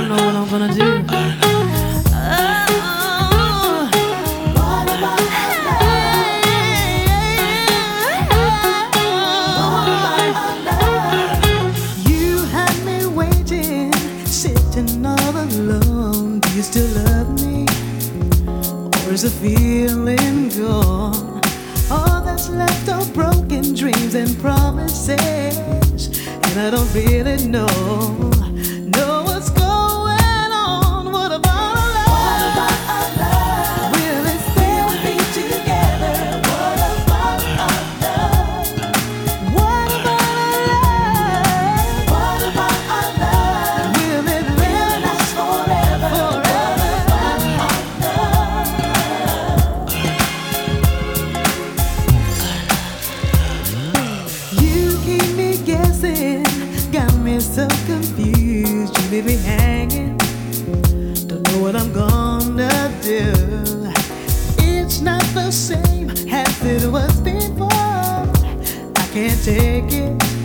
don't know what I'm gonna do. You had me waiting, sitting all alone. Do you still love me? Or is the feeling gone? All that's left are broken dreams and promises. And I don't really know. me be hanging. Don't know what I'm gonna do. It's not the same as it was before. I can't take it.